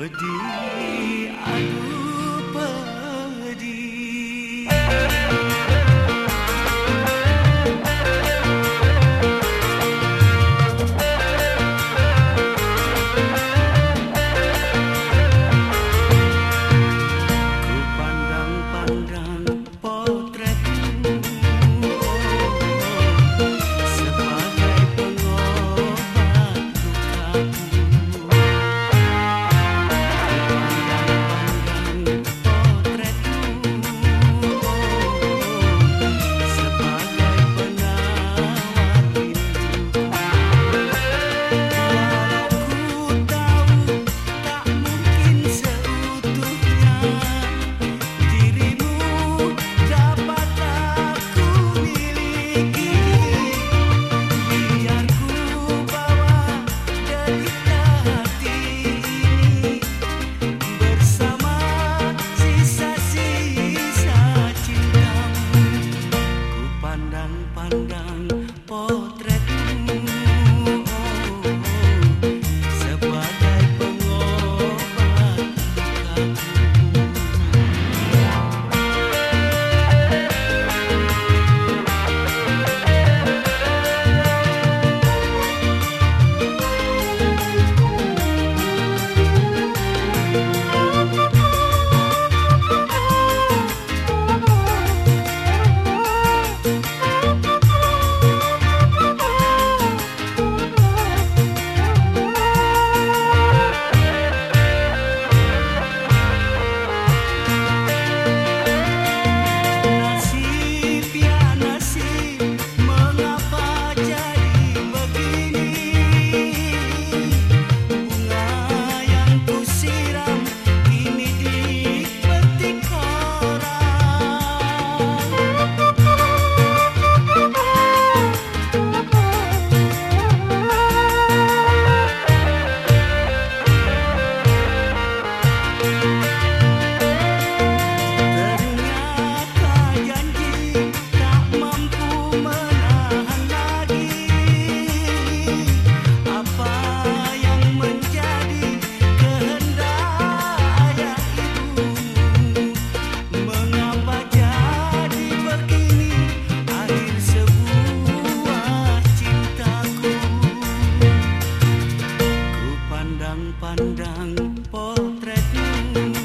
pedih aduh pandang potretmu